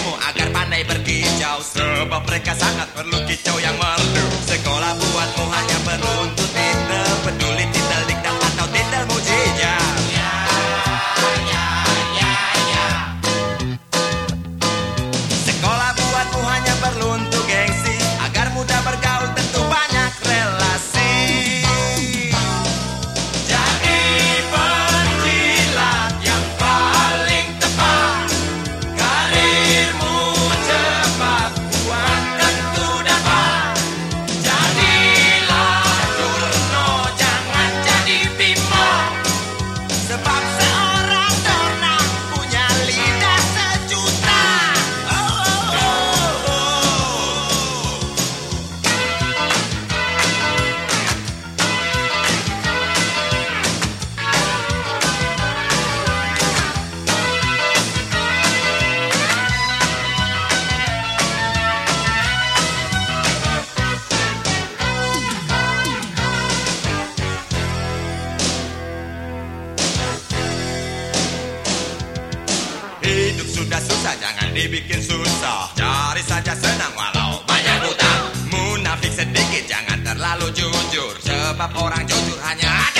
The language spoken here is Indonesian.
ilmu agar pandai berkicau. Sebab mereka sangat perlu kicau yang merdu. Sekolah buatmu hanya perlu untuk titel Peduli titel diktat atau titel mujizat. Sekolah buatmu hanya perlu Hidup sudah susah jangan dibikin susah. Cari saja senang walau banyak utang Munafik sedikit jangan terlalu jujur. Sebab orang jujur hanya ada